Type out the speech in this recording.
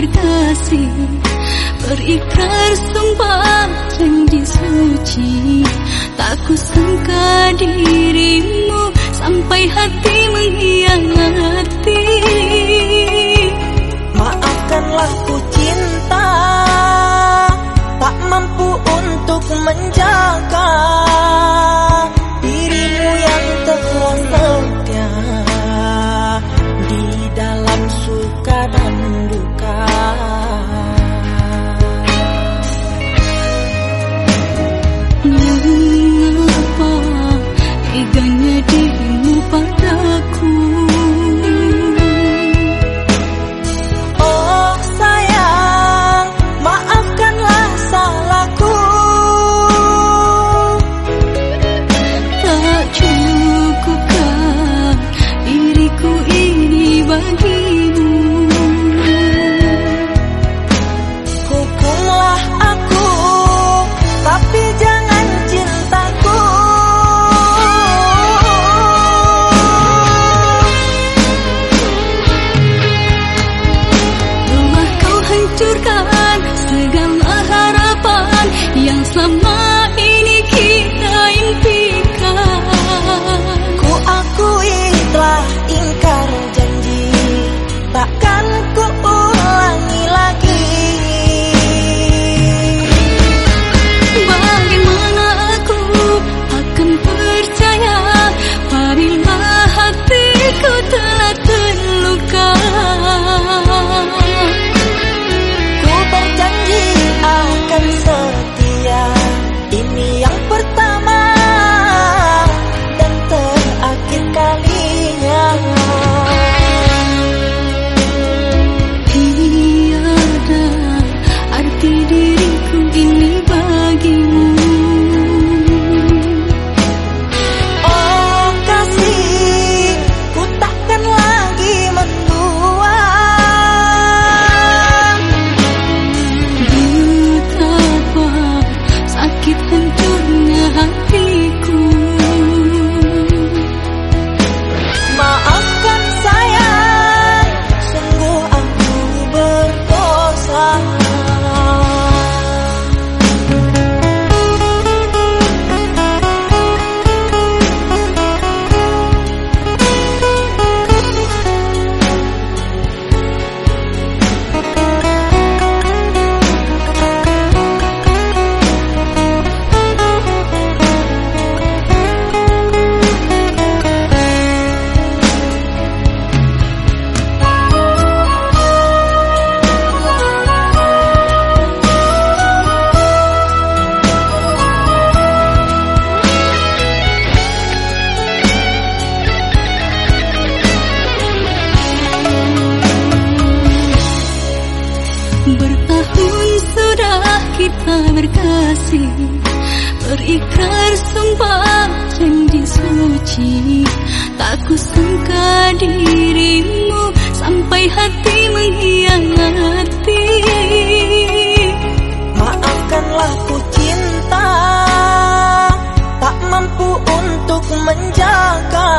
berkasih Berikrar sumpah janji suci Tak kusangka dirimu sampai hati could hati Tak kusangka dirimu Sampai hati mengkhianati. Maafkanlah ku cinta Tak mampu untuk menjaga.